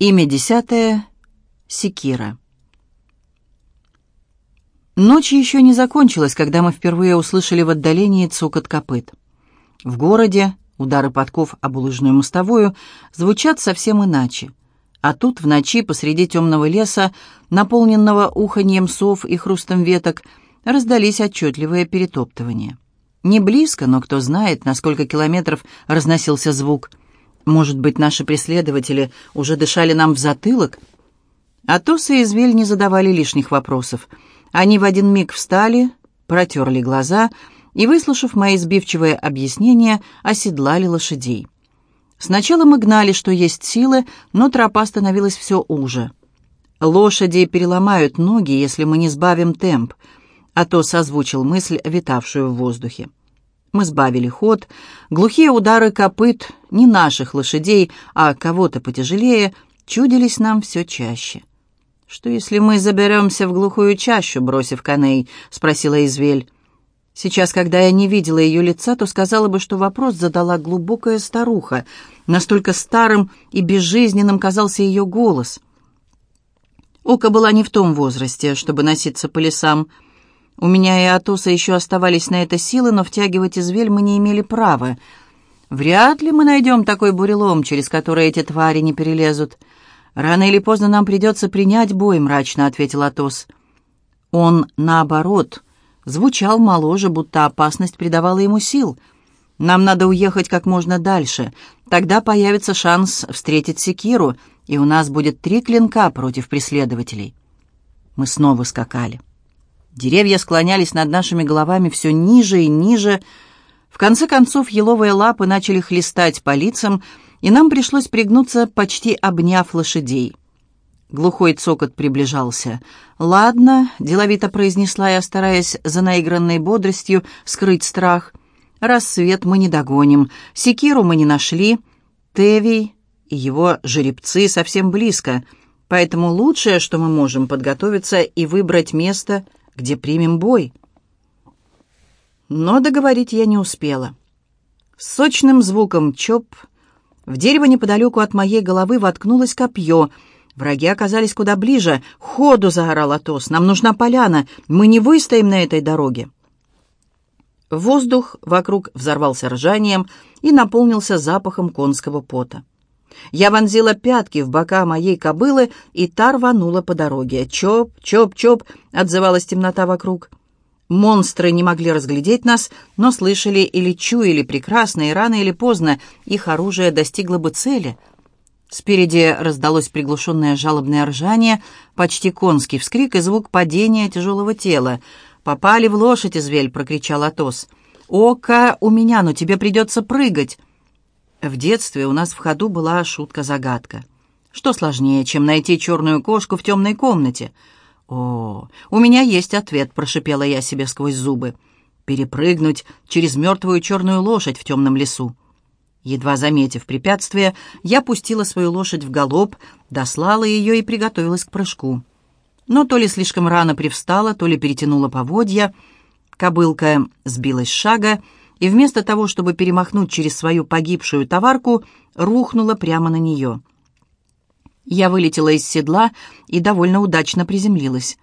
Имя десятое. Секира. Ночь еще не закончилась, когда мы впервые услышали в отдалении цокот копыт. В городе удары подков об улыжную мостовую звучат совсем иначе. А тут в ночи посреди темного леса, наполненного уханьем сов и хрустом веток, раздались отчетливые перетоптывания. Не близко, но кто знает, на сколько километров разносился звук. Может быть, наши преследователи уже дышали нам в затылок? Атос и Извель не задавали лишних вопросов — они в один миг встали, протерли глаза и, выслушав мои сбивчивые объяснения, оседлали лошадей. Сначала мы гнали, что есть силы, но тропа становилась все уже. Лошади переломают ноги, если мы не сбавим темп, а то созвучил мысль, витавшую в воздухе. Мы сбавили ход, глухие удары копыт, не наших лошадей, а кого-то потяжелее, чудились нам все чаще. «Что, если мы заберемся в глухую чащу, бросив коней?» — спросила Извель. Сейчас, когда я не видела ее лица, то сказала бы, что вопрос задала глубокая старуха. Настолько старым и безжизненным казался ее голос. Ока была не в том возрасте, чтобы носиться по лесам. У меня и Атоса еще оставались на это силы, но втягивать извель мы не имели права. Вряд ли мы найдем такой бурелом, через который эти твари не перелезут. «Рано или поздно нам придется принять бой», — мрачно ответил Атос. Он, наоборот, звучал моложе, будто опасность придавала ему сил. «Нам надо уехать как можно дальше. Тогда появится шанс встретить Секиру, и у нас будет три клинка против преследователей». Мы снова скакали. Деревья склонялись над нашими головами все ниже и ниже. В конце концов, еловые лапы начали хлестать по лицам, и нам пришлось пригнуться, почти обняв лошадей. Глухой цокот приближался. «Ладно», — деловито произнесла я, стараясь за наигранной бодростью скрыть страх. «Рассвет мы не догоним, секиру мы не нашли, Тевий и его жеребцы совсем близко, поэтому лучшее, что мы можем, подготовиться и выбрать место, где примем бой». Но договорить я не успела. С сочным звуком чоп — в дерево неподалеку от моей головы воткнулось копье. Враги оказались куда ближе. «Ходу!» — заорал Атос. «Нам нужна поляна. Мы не выстоим на этой дороге». Воздух вокруг взорвался ржанием и наполнился запахом конского пота. Я вонзила пятки в бока моей кобылы, и та рванула по дороге. «Чоп, чоп, чоп!» — отзывалась темнота вокруг. Монстры не могли разглядеть нас, но слышали или чуяли прекрасно, и рано или поздно их оружие достигло бы цели. Спереди раздалось приглушенное жалобное ржание, почти конский вскрик и звук падения тяжелого тела. «Попали в лошадь, извель!» — прокричал Атос. «Ока у меня, но тебе придется прыгать!» В детстве у нас в ходу была шутка-загадка. Что сложнее, чем найти черную кошку в темной комнате — «О, у меня есть ответ», — прошипела я себе сквозь зубы. «Перепрыгнуть через мертвую черную лошадь в темном лесу». Едва заметив препятствие, я пустила свою лошадь в галоп, дослала ее и приготовилась к прыжку. Но то ли слишком рано привстала, то ли перетянула поводья. Кобылка сбилась с шага и вместо того, чтобы перемахнуть через свою погибшую товарку, рухнула прямо на нее. Я вылетела из седла и довольно удачно приземлилась.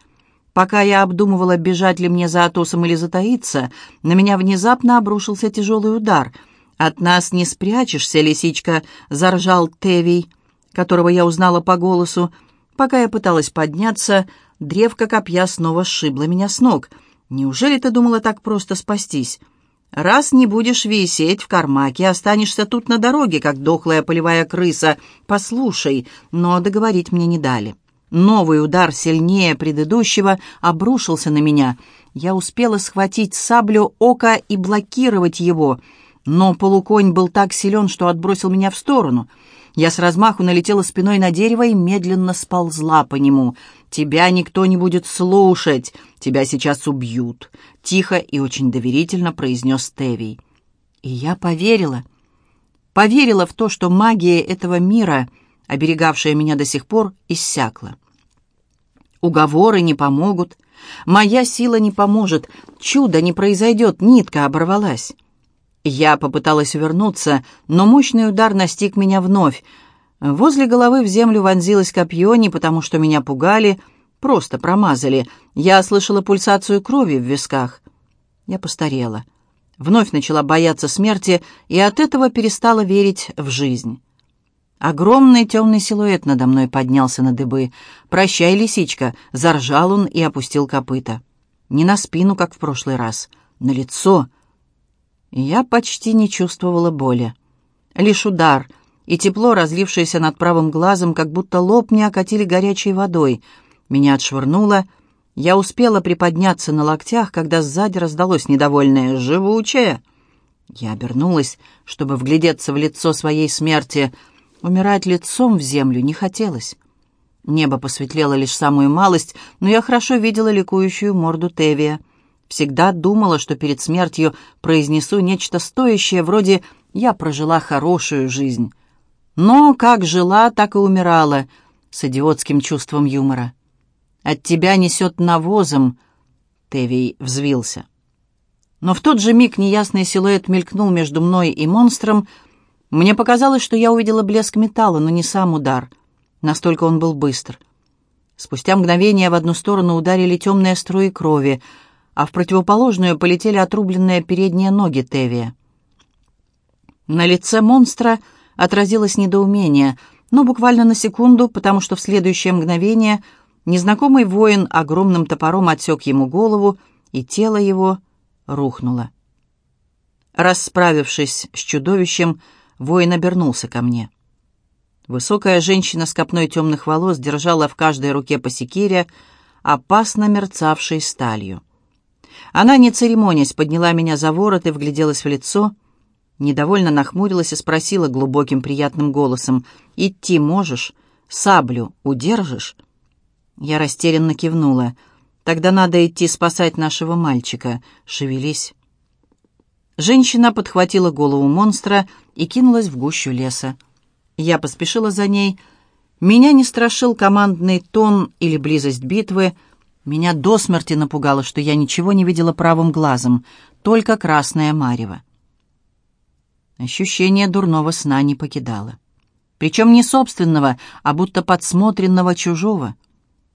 Пока я обдумывала, бежать ли мне за Атосом или затаиться, на меня внезапно обрушился тяжелый удар. «От нас не спрячешься, лисичка!» — заржал Тевий, которого я узнала по голосу. Пока я пыталась подняться, древко копья снова сшибла меня с ног. «Неужели ты думала так просто спастись?» Раз не будешь висеть в кармаке, останешься тут на дороге, как дохлая полевая крыса. Послушай, но договорить мне не дали. Новый удар сильнее предыдущего обрушился на меня. Я успела схватить саблю ока и блокировать его, но полуконь был так силен, что отбросил меня в сторону — я с размаху налетела спиной на дерево и медленно сползла по нему. «Тебя никто не будет слушать. Тебя сейчас убьют», — тихо и очень доверительно произнес Тевий. И я поверила. Поверила в то, что магия этого мира, оберегавшая меня до сих пор, иссякла. Уговоры не помогут. Моя сила не поможет. Чудо не произойдет. Нитка оборвалась. Я попыталась увернуться, но мощный удар настиг меня вновь. Возле головы в землю вонзилось копье не потому, что меня пугали, просто промазали. Я слышала пульсацию крови в висках. Я постарела. Вновь начала бояться смерти и от этого перестала верить в жизнь. Огромный темный силуэт надо мной поднялся на дыбы. «Прощай, лисичка!» — заржал он и опустил копыта. Не на спину, как в прошлый раз, на лицо. Я почти не чувствовала боли. Лишь удар — и тепло, разлившееся над правым глазом, как будто лоб не окатили горячей водой. Меня отшвырнуло. Я успела приподняться на локтях, когда сзади раздалось недовольное «живучее». Я обернулась, чтобы вглядеться в лицо своей смерти. Умирать лицом в землю не хотелось. Небо посветлело лишь самую малость, но я хорошо видела ликующую морду Тевия. Всегда думала, что перед смертью произнесу нечто стоящее, вроде «я прожила хорошую жизнь». Но как жила, так и умирала, с идиотским чувством юмора. «От тебя несет навозом», — Тевий взвился. Но в тот же миг неясный силуэт мелькнул между мной и монстром. Мне показалось, что я увидела блеск металла, но не сам удар. Настолько он был быстр. Спустя мгновение в одну сторону ударили темные струи крови, а в противоположную полетели отрубленные передние ноги Тевия. На лице монстра — отразилось недоумение, но буквально на секунду, потому что в следующее мгновение незнакомый воин огромным топором отсек ему голову, и тело его рухнуло. Расправившись с чудовищем, воин обернулся ко мне. Высокая женщина с копной темных волос держала в каждой руке по секире, опасно мерцавшей сталью. Она, не церемонясь, подняла меня за ворот и вгляделась в лицо, Недовольно нахмурилась и спросила глубоким приятным голосом, «Идти можешь? Саблю удержишь?» Я растерянно кивнула. «Тогда надо идти спасать нашего мальчика. Шевелись». Женщина подхватила голову монстра и кинулась в гущу леса. Я поспешила за ней. Меня не страшил командный тон или близость битвы. Меня до смерти напугало, что я ничего не видела правым глазом, только красное марево. Ощущение дурного сна не покидало. Причем не собственного, а будто подсмотренного чужого.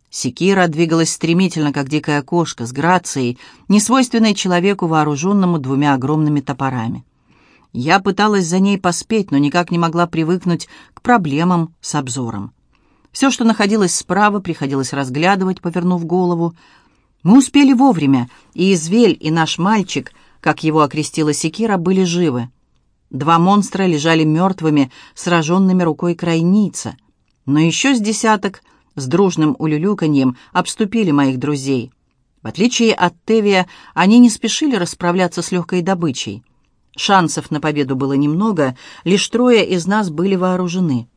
Секира двигалась стремительно, как дикая кошка, с грацией, несвойственной человеку, вооруженному двумя огромными топорами. Я пыталась за ней поспеть, но никак не могла привыкнуть к проблемам с обзором. Все, что находилось справа, приходилось разглядывать, повернув голову. Мы успели вовремя, и Извель, и наш мальчик, как его окрестила Секира, были живы. Два монстра лежали мертвыми, сраженными рукой крайница. Но еще с десяток с дружным улюлюканьем обступили моих друзей. В отличие от Тевия, они не спешили расправляться с легкой добычей. Шансов на победу было немного, лишь трое из нас были вооружены.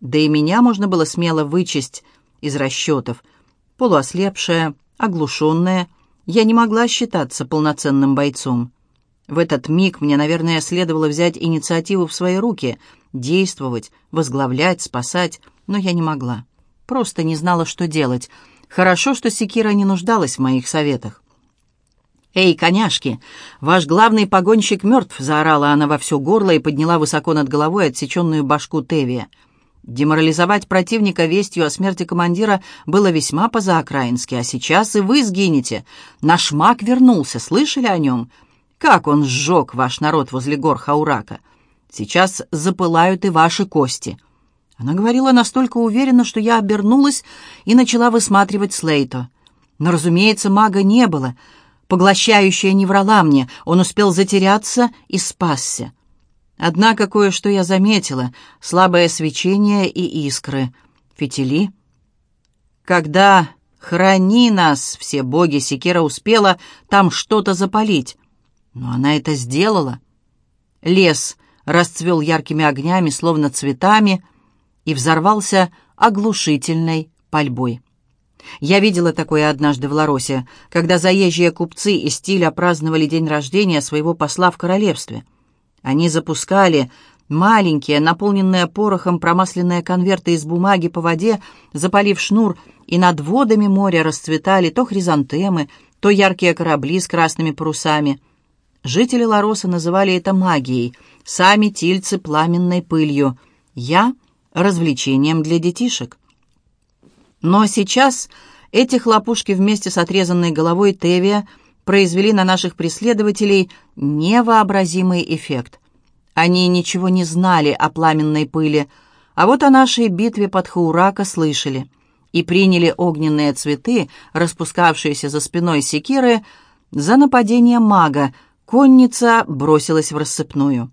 Да и меня можно было смело вычесть из расчетов. Полуослепшая, оглушенная, я не могла считаться полноценным бойцом. В этот миг мне, наверное, следовало взять инициативу в свои руки, действовать, возглавлять, спасать, но я не могла. Просто не знала, что делать. Хорошо, что Секира не нуждалась в моих советах. «Эй, коняшки! Ваш главный погонщик мертв!» — заорала она во все горло и подняла высоко над головой отсеченную башку Тевия. Деморализовать противника вестью о смерти командира было весьма позаокраински, а сейчас и вы сгинете. Наш маг вернулся, слышали о нем?» Как он сжег ваш народ возле гор Хаурака. Сейчас запылают и ваши кости». Она говорила настолько уверенно, что я обернулась и начала высматривать Слейто. Но, разумеется, мага не было. Поглощающая не врала мне, он успел затеряться и спасся. Однако кое-что я заметила — слабое свечение и искры. Фитили. Когда «Храни нас, все боги!» Секера успела там что-то запалить. Но она это сделала. Лес расцвел яркими огнями, словно цветами, и взорвался оглушительной пальбой. Я видела такое однажды в Ларосе, когда заезжие купцы из стиля праздновали день рождения своего посла в королевстве. Они запускали маленькие, наполненные порохом промасленные конверты из бумаги по воде, запалив шнур, и над водами моря расцветали то хризантемы, то яркие корабли с красными парусами. Жители Лароса называли это магией, сами тильцы пламенной пылью. Я развлечением для детишек. Но сейчас эти хлопушки вместе с отрезанной головой Тевия произвели на наших преследователей невообразимый эффект. Они ничего не знали о пламенной пыли, а вот о нашей битве под Хаурака слышали и приняли огненные цветы, распускавшиеся за спиной секиры, за нападение мага, конница бросилась в рассыпную.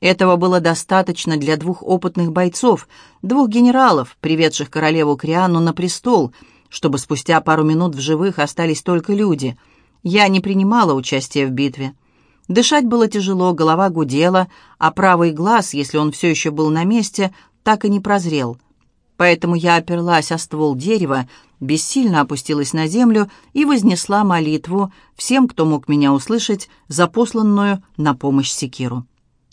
Этого было достаточно для двух опытных бойцов, двух генералов, приведших королеву Крианну на престол, чтобы спустя пару минут в живых остались только люди. Я не принимала участия в битве. Дышать было тяжело, голова гудела, а правый глаз, если он все еще был на месте, так и не прозрел. Поэтому я оперлась о ствол дерева, бессильно опустилась на землю и вознесла молитву всем, кто мог меня услышать, за посланную на помощь секиру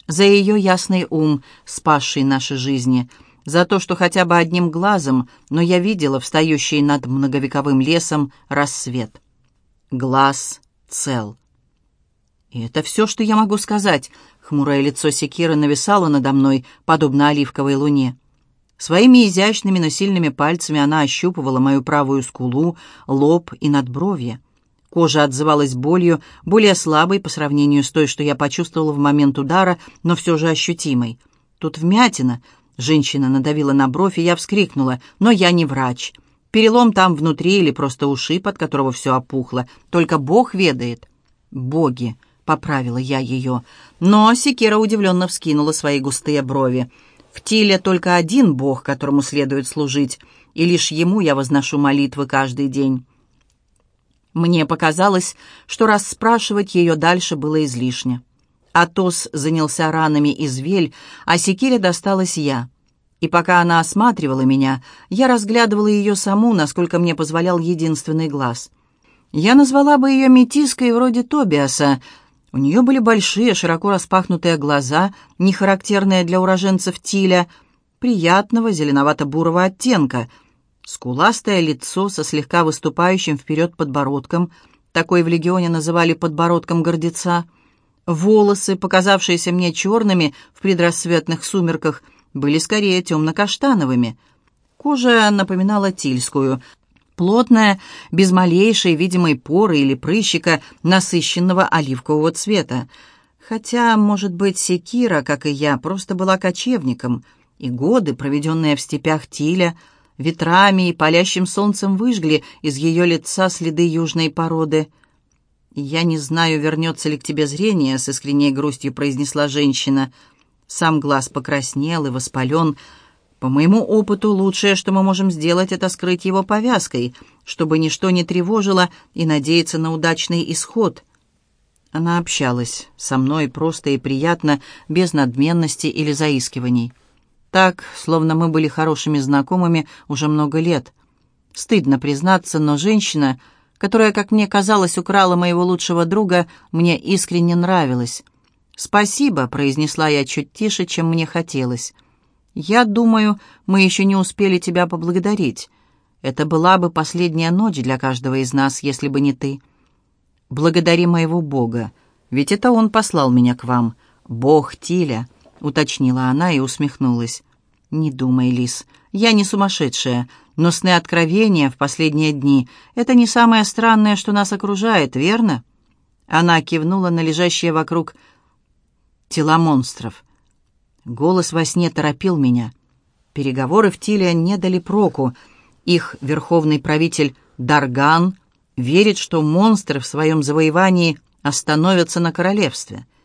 за ее ясный ум, спасший наши жизни, за то, что хотя бы одним глазом, но я видела встающий над многовековым лесом рассвет. Глаз цел. И это все, что я могу сказать. Хмурое лицо Секиры нависало надо мной, подобно оливковой луне. Своими изящными, но сильными пальцами она ощупывала мою правую скулу, лоб и надбровье. Кожа отзывалась болью, более слабой по сравнению с той, что я почувствовала в момент удара, но все же ощутимой. Тут вмятина. Женщина надавила на бровь, и я вскрикнула. Но я не врач. Перелом там внутри или просто ушиб, от которого все опухло. Только Бог ведает. Боги, поправила я ее. Но Секира удивленно вскинула свои густые брови. В Тиле только один Бог, которому следует служить, и лишь ему я возношу молитвы каждый день. Мне показалось, что расспрашивать ее дальше было излишне. Атос занялся ранами из вель, а Секире досталась я. И пока она осматривала меня, я разглядывала ее саму, насколько мне позволял единственный глаз. Я назвала бы ее метиской вроде Тобиаса. У нее были большие, широко распахнутые глаза, не характерные для уроженцев Тиля, приятного зеленовато-бурого оттенка — Скуластое лицо со слегка выступающим вперед подбородком, такой в легионе называли подбородком гордеца, волосы, показавшиеся мне черными в предрассветных сумерках, были скорее темно-каштановыми. Кожа напоминала тильскую, плотная, без малейшей видимой поры или прыщика, насыщенного оливкового цвета. Хотя, может быть, Секира, как и я, просто была кочевником, и годы, проведенные в степях Тиля, — ветрами и палящим солнцем выжгли из ее лица следы южной породы. «Я не знаю, вернется ли к тебе зрение», — с искренней грустью произнесла женщина. Сам глаз покраснел и воспален. «По моему опыту, лучшее, что мы можем сделать, это скрыть его повязкой, чтобы ничто не тревожило и надеяться на удачный исход». Она общалась со мной просто и приятно, без надменности или заискиваний. Так, словно мы были хорошими знакомыми уже много лет. Стыдно признаться, но женщина, которая, как мне казалось, украла моего лучшего друга, мне искренне нравилась. «Спасибо», — произнесла я чуть тише, чем мне хотелось. «Я думаю, мы еще не успели тебя поблагодарить. Это была бы последняя ночь для каждого из нас, если бы не ты. Благодари моего Бога, ведь это Он послал меня к вам, Бог Тиля». — уточнила она и усмехнулась. «Не думай, Лис, я не сумасшедшая, но сны откровения в последние дни — это не самое странное, что нас окружает, верно?» Она кивнула на лежащие вокруг тела монстров. Голос во сне торопил меня. Переговоры в Тиле не дали проку. Их верховный правитель Дарган верит, что монстры в своем завоевании остановятся на королевстве —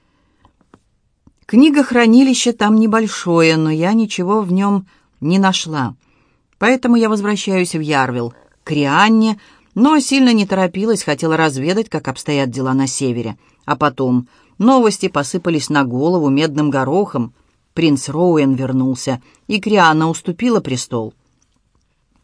Книга-хранилище там небольшое, но я ничего в нем не нашла. Поэтому я возвращаюсь в Ярвил, к Рианне, но сильно не торопилась, хотела разведать, как обстоят дела на севере. А потом новости посыпались на голову медным горохом. Принц Роуэн вернулся, и Крианна уступила престол.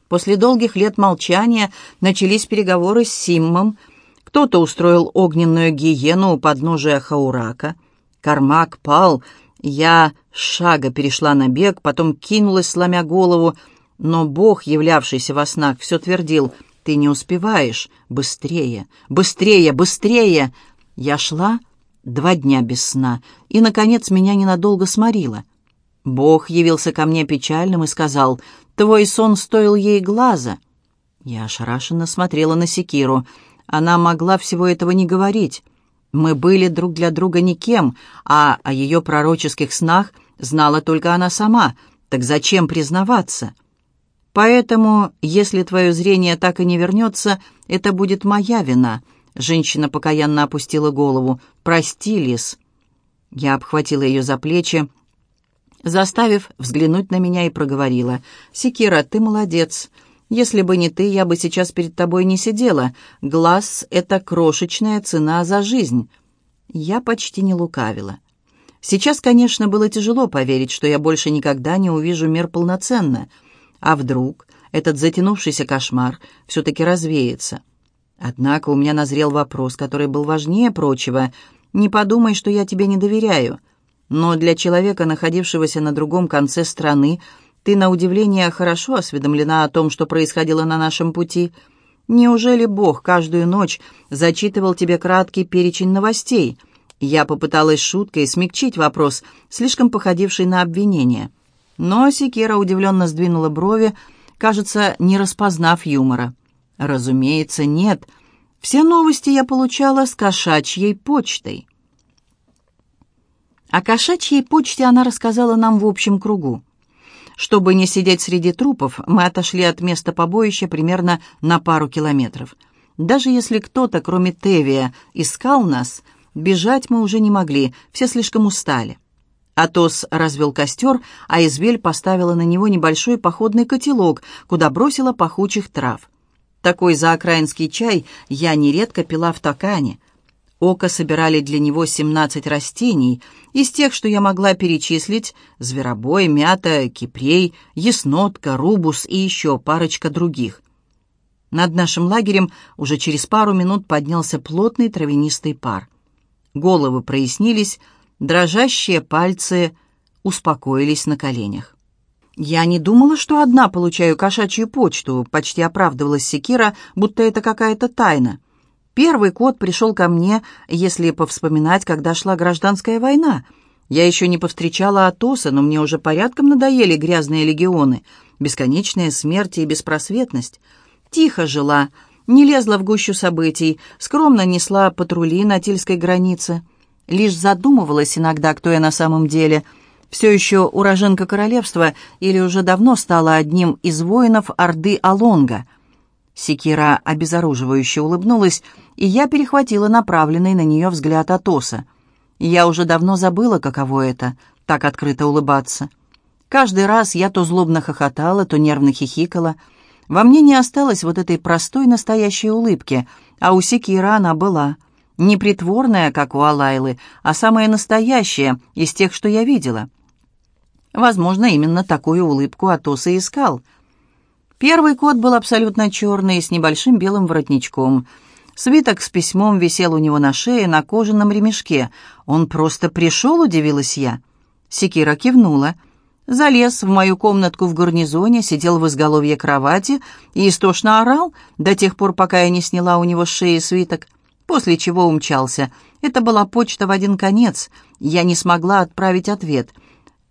После долгих лет молчания начались переговоры с Симмом. Кто-то устроил огненную гиену у подножия Хаурака — Кармак пал, я шага перешла на бег, потом кинулась, сломя голову, но Бог, являвшийся во снах, все твердил «Ты не успеваешь! Быстрее! Быстрее! Быстрее!» Я шла два дня без сна, и, наконец, меня ненадолго сморило. Бог явился ко мне печальным и сказал, «Твой сон стоил ей глаза». Я ошарашенно смотрела на Секиру. Она могла всего этого не говорить. Мы были друг для друга никем, а о ее пророческих снах знала только она сама. Так зачем признаваться? Поэтому, если твое зрение так и не вернется, это будет моя вина. Женщина покаянно опустила голову. «Прости, Лис». Я обхватила ее за плечи, заставив взглянуть на меня и проговорила. «Секира, ты молодец. Если бы не ты, я бы сейчас перед тобой не сидела. Глаз — это крошечная цена за жизнь». Я почти не лукавила. Сейчас, конечно, было тяжело поверить, что я больше никогда не увижу мир полноценно. А вдруг этот затянувшийся кошмар все-таки развеется? Однако у меня назрел вопрос, который был важнее прочего. «Не подумай, что я тебе не доверяю». Но для человека, находившегося на другом конце страны, ты, на удивление, хорошо осведомлена о том, что происходило на нашем пути. Неужели Бог каждую ночь зачитывал тебе краткий перечень новостей? Я попыталась шуткой смягчить вопрос, слишком походивший на обвинение. Но Секера удивленно сдвинула брови, кажется, не распознав юмора. «Разумеется, нет. Все новости я получала с кошачьей почтой». О кошачьей почте она рассказала нам в общем кругу. Чтобы не сидеть среди трупов, мы отошли от места побоища примерно на пару километров. Даже если кто-то, кроме Тевия, искал нас, бежать мы уже не могли, все слишком устали. Атос развел костер, а Извель поставила на него небольшой походный котелок, куда бросила пахучих трав. Такой заокраинский чай я нередко пила в Токане — Око собирали для него 17 растений, из тех, что я могла перечислить, зверобой, мята, кипрей, яснотка, рубус и еще парочка других. Над нашим лагерем уже через пару минут поднялся плотный травянистый пар. Головы прояснились, дрожащие пальцы успокоились на коленях. «Я не думала, что одна получаю кошачью почту», — почти оправдывалась Секира, будто это какая-то тайна. Первый кот пришел ко мне, если повспоминать, когда шла гражданская война. Я еще не повстречала Атоса, но мне уже порядком надоели грязные легионы, бесконечная смерть и беспросветность. Тихо жила, не лезла в гущу событий, скромно несла патрули на тильской границе. Лишь задумывалась иногда, кто я на самом деле. Все еще уроженка королевства или уже давно стала одним из воинов Орды Алонга — Секира обезоруживающе улыбнулась, и я перехватила направленный на нее взгляд Атоса. Я уже давно забыла, каково это — так открыто улыбаться. Каждый раз я то злобно хохотала, то нервно хихикала. Во мне не осталось вот этой простой настоящей улыбки, а у Секира она была. Не притворная, как у Алайлы, а самая настоящая из тех, что я видела. Возможно, именно такую улыбку Атос и искал — Первый кот был абсолютно черный, с небольшим белым воротничком. Свиток с письмом висел у него на шее на кожаном ремешке. «Он просто пришел?» — удивилась я. Секира кивнула. Залез в мою комнатку в гарнизоне, сидел в изголовье кровати и истошно орал до тех пор, пока я не сняла у него с шеи свиток, после чего умчался. Это была почта в один конец. Я не смогла отправить ответ.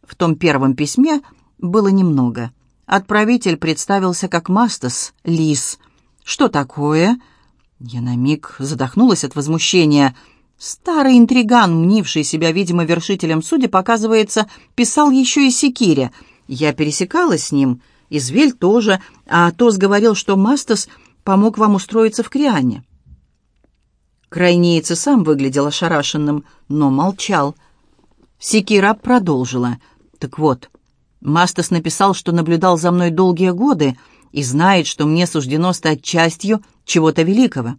В том первом письме было немного. Отправитель представился как Мастас, лис. «Что такое?» Я на миг задохнулась от возмущения. Старый интриган, мнивший себя, видимо, вершителем судеб, показывается, писал еще и Секире. Я пересекалась с ним, Извель тоже, а Тос говорил, что Мастас помог вам устроиться в Криане. Крайнеец сам выглядел ошарашенным, но молчал. Секира продолжила. «Так вот, Мастас написал, что наблюдал за мной долгие годы и знает, что мне суждено стать частью чего-то великого.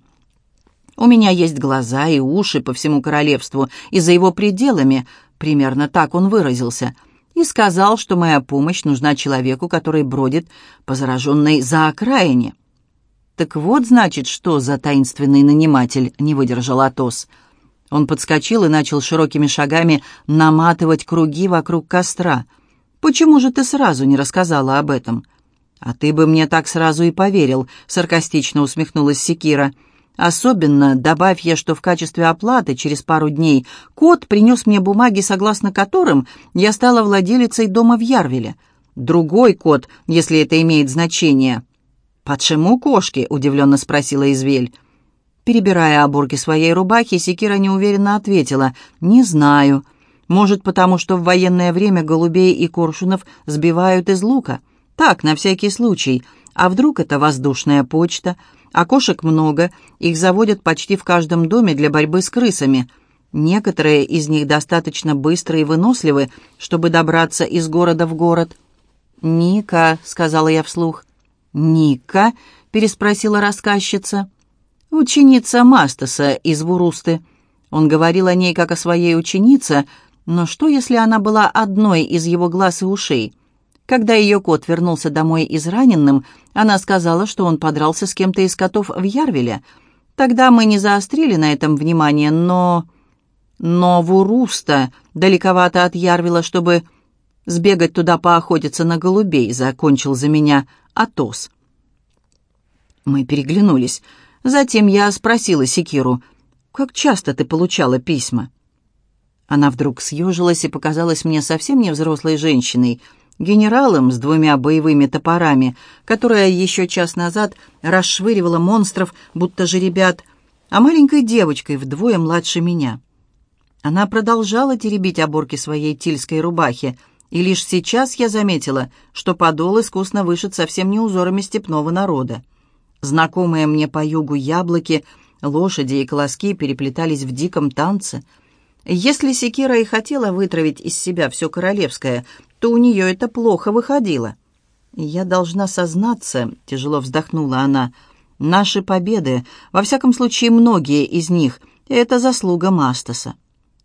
У меня есть глаза и уши по всему королевству и за его пределами, примерно так он выразился, и сказал, что моя помощь нужна человеку, который бродит по зараженной за окраине. Так вот, значит, что за таинственный наниматель, не выдержал Атос. Он подскочил и начал широкими шагами наматывать круги вокруг костра — Почему же ты сразу не рассказала об этом?» «А ты бы мне так сразу и поверил», — саркастично усмехнулась Секира. Особенно добавь я, что в качестве оплаты через пару дней кот принес мне бумаги, согласно которым я стала владелицей дома в Ярвеле. Другой кот, если это имеет значение. «Почему кошки?» — удивленно спросила Извель. Перебирая оборки своей рубахи, Секира неуверенно ответила «Не знаю». Может, потому что в военное время голубей и коршунов сбивают из лука? Так, на всякий случай. А вдруг это воздушная почта? Окошек много, их заводят почти в каждом доме для борьбы с крысами. Некоторые из них достаточно быстры и выносливы, чтобы добраться из города в город. «Ника», — сказала я вслух. «Ника?» — переспросила рассказчица. «Ученица Мастаса из Вурусты». Он говорил о ней как о своей ученице, но что, если она была одной из его глаз и ушей? Когда ее кот вернулся домой израненным, она сказала, что он подрался с кем-то из котов в Ярвеле. Тогда мы не заострили на этом внимание, но... Но Вуруста далековато от Ярвела, чтобы сбегать туда поохотиться на голубей, закончил за меня Атос. Мы переглянулись. Затем я спросила Секиру, «Как часто ты получала письма?» Она вдруг съежилась и показалась мне совсем не взрослой женщиной, генералом с двумя боевыми топорами, которая еще час назад расшвыривала монстров, будто жеребят, а маленькой девочкой вдвое младше меня. Она продолжала теребить оборки своей тильской рубахи, и лишь сейчас я заметила, что подол искусно вышит совсем не узорами степного народа. Знакомые мне по югу яблоки, лошади и колоски переплетались в диком танце — если Секира и хотела вытравить из себя все королевское, то у нее это плохо выходило. «Я должна сознаться», — тяжело вздохнула она, — «наши победы, во всяком случае многие из них, это заслуга Мастаса».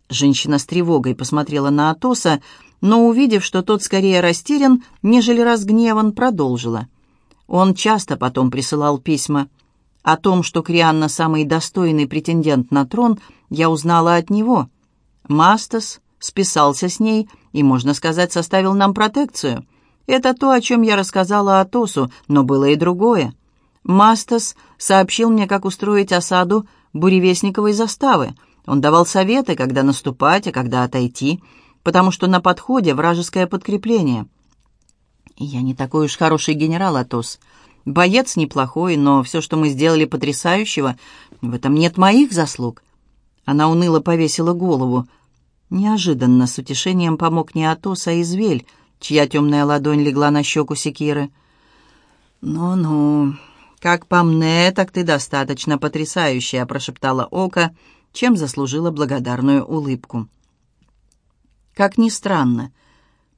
Женщина с тревогой посмотрела на Атоса, но, увидев, что тот скорее растерян, нежели разгневан, продолжила. Он часто потом присылал письма. О том, что Крианна самый достойный претендент на трон, я узнала от него. Мастас списался с ней и, можно сказать, составил нам протекцию. Это то, о чем я рассказала Атосу, но было и другое. Мастас сообщил мне, как устроить осаду буревестниковой заставы. Он давал советы, когда наступать, а когда отойти, потому что на подходе вражеское подкрепление. Я не такой уж хороший генерал, Атос. Боец неплохой, но все, что мы сделали потрясающего, в этом нет моих заслуг. Она уныло повесила голову. Неожиданно с утешением помог не Атос, а Извель, чья темная ладонь легла на щеку Секиры. «Ну-ну, как по мне, так ты достаточно потрясающая», — прошептала Ока, чем заслужила благодарную улыбку. Как ни странно,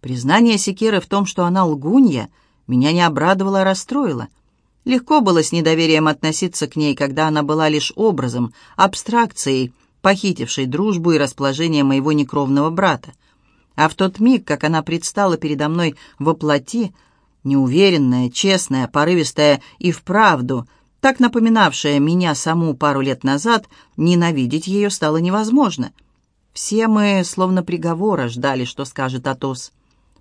признание Секиры в том, что она лгунья, меня не обрадовало, а расстроило. Легко было с недоверием относиться к ней, когда она была лишь образом, абстракцией — похитившей дружбу и расположение моего некровного брата. А в тот миг, как она предстала передо мной во плоти, неуверенная, честная, порывистая и вправду, так напоминавшая меня саму пару лет назад, ненавидеть ее стало невозможно. Все мы, словно приговора, ждали, что скажет Атос.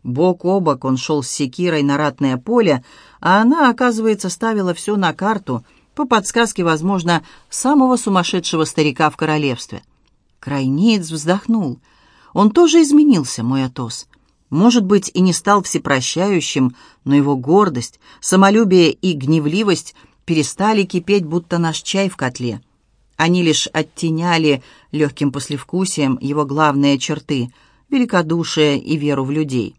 Бок о бок он шел с секирой на ратное поле, а она, оказывается, ставила все на карту — по подсказке, возможно, самого сумасшедшего старика в королевстве. Крайниц вздохнул. Он тоже изменился, мой Атос. Может быть, и не стал всепрощающим, но его гордость, самолюбие и гневливость перестали кипеть, будто наш чай в котле. Они лишь оттеняли легким послевкусием его главные черты — великодушие и веру в людей.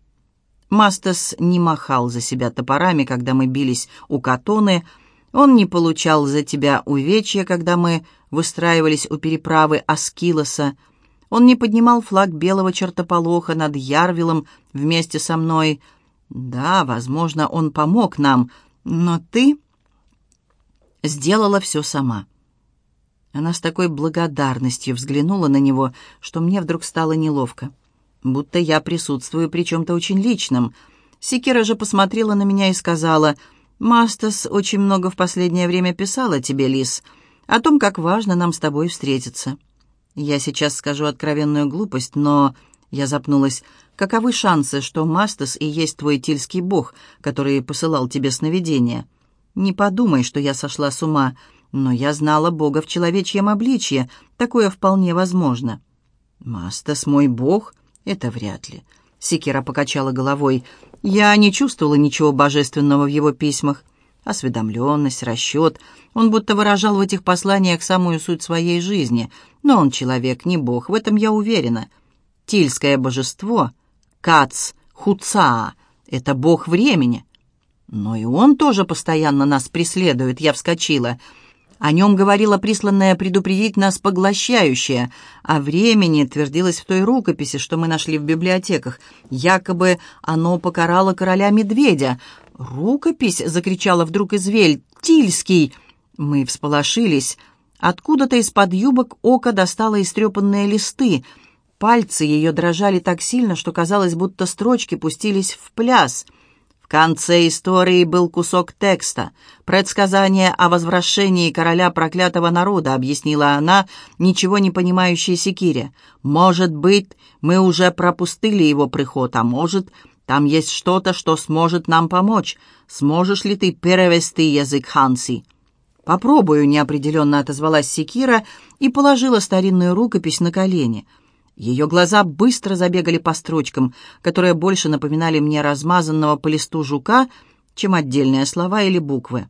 Мастас не махал за себя топорами, когда мы бились у Катоны — он не получал за тебя увечья, когда мы выстраивались у переправы Аскилоса. Он не поднимал флаг белого чертополоха над Ярвилом вместе со мной. Да, возможно, он помог нам, но ты сделала все сама». Она с такой благодарностью взглянула на него, что мне вдруг стало неловко. Будто я присутствую при чем-то очень личном. Секира же посмотрела на меня и сказала — Мастас очень много в последнее время писала тебе, Лис, о том, как важно нам с тобой встретиться. Я сейчас скажу откровенную глупость, но...» Я запнулась. «Каковы шансы, что Мастас и есть твой тильский бог, который посылал тебе сновидения? Не подумай, что я сошла с ума, но я знала Бога в человечьем обличье, такое вполне возможно». «Мастас мой Бог? Это вряд ли». Секира покачала головой. «Я не чувствовала ничего божественного в его письмах. Осведомленность, расчет. Он будто выражал в этих посланиях самую суть своей жизни. Но он человек, не Бог, в этом я уверена. Тильское божество, Кац, Хуцаа, это Бог времени. Но и он тоже постоянно нас преследует, я вскочила. О нем говорила присланная предупредить нас поглощающая. О времени твердилось в той рукописи, что мы нашли в библиотеках. Якобы оно покарало короля медведя. «Рукопись!» — закричала вдруг Извель. «Тильский!» Мы всполошились. Откуда-то из-под юбок око достало истрепанные листы. Пальцы ее дрожали так сильно, что казалось, будто строчки пустились в пляс — конце истории был кусок текста. «Предсказание о возвращении короля проклятого народа», — объяснила она, ничего не понимающей Секире. «Может быть, мы уже пропустили его приход, а может, там есть что-то, что сможет нам помочь. Сможешь ли ты перевести язык Ханси?» «Попробую», — неопределенно отозвалась Секира и положила старинную рукопись на колени — ее глаза быстро забегали по строчкам, которые больше напоминали мне размазанного по листу жука, чем отдельные слова или буквы.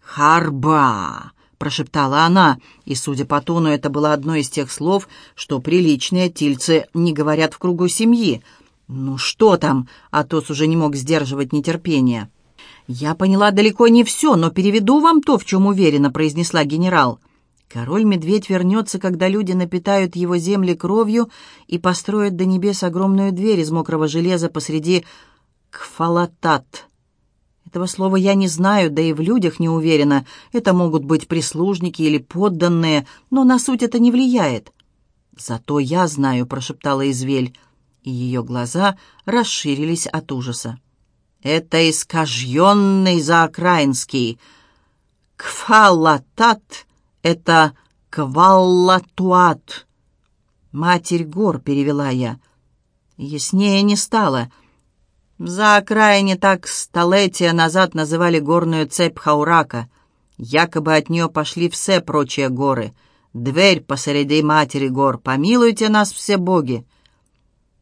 «Харба!» — прошептала она, и, судя по тону, это было одно из тех слов, что приличные тильцы не говорят в кругу семьи. «Ну что там?» — Атос уже не мог сдерживать нетерпение. «Я поняла далеко не все, но переведу вам то, в чем уверена», — произнесла генерал. Король-медведь вернется, когда люди напитают его земли кровью и построят до небес огромную дверь из мокрого железа посреди кфалатат. Этого слова я не знаю, да и в людях не уверена. Это могут быть прислужники или подданные, но на суть это не влияет. «Зато я знаю», — прошептала Извель, и ее глаза расширились от ужаса. «Это искаженный заокраинский. Кфалатат это Кваллатуат. «Матерь гор», — перевела я. Яснее не стало. За окраине так столетия назад называли горную цепь Хаурака. Якобы от нее пошли все прочие горы. Дверь посреди матери гор. Помилуйте нас все боги.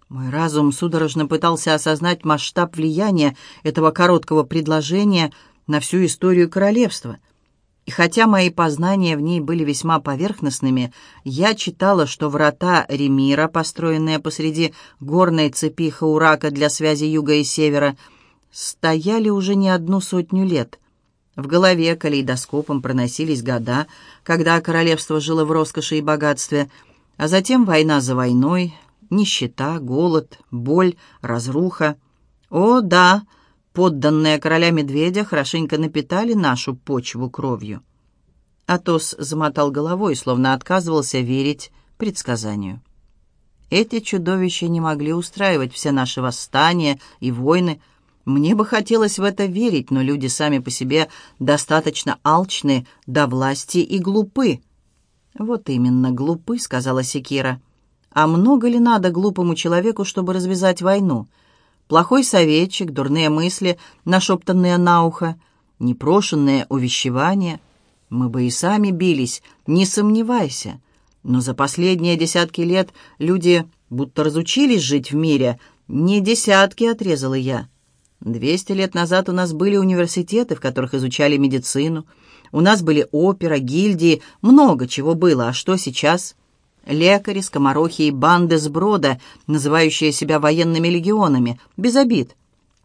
Мой разум судорожно пытался осознать масштаб влияния этого короткого предложения на всю историю королевства — и хотя мои познания в ней были весьма поверхностными, я читала, что врата Ремира, построенные посреди горной цепи Хаурака для связи юга и севера, стояли уже не одну сотню лет. В голове калейдоскопом проносились года, когда королевство жило в роскоши и богатстве, а затем война за войной, нищета, голод, боль, разруха. О, да, Подданные короля медведя хорошенько напитали нашу почву кровью. Атос замотал головой, словно отказывался верить предсказанию. Эти чудовища не могли устраивать все наши восстания и войны. Мне бы хотелось в это верить, но люди сами по себе достаточно алчны до власти и глупы. «Вот именно, глупы», — сказала Секира. «А много ли надо глупому человеку, чтобы развязать войну?» Плохой советчик, дурные мысли, нашептанные на ухо, непрошенные увещевания. Мы бы и сами бились, не сомневайся. Но за последние десятки лет люди будто разучились жить в мире. Не десятки, отрезала я. Двести лет назад у нас были университеты, в которых изучали медицину. У нас были опера, гильдии, много чего было. А что сейчас? Лекари, скоморохи и банды сброда, называющие себя военными легионами, без обид.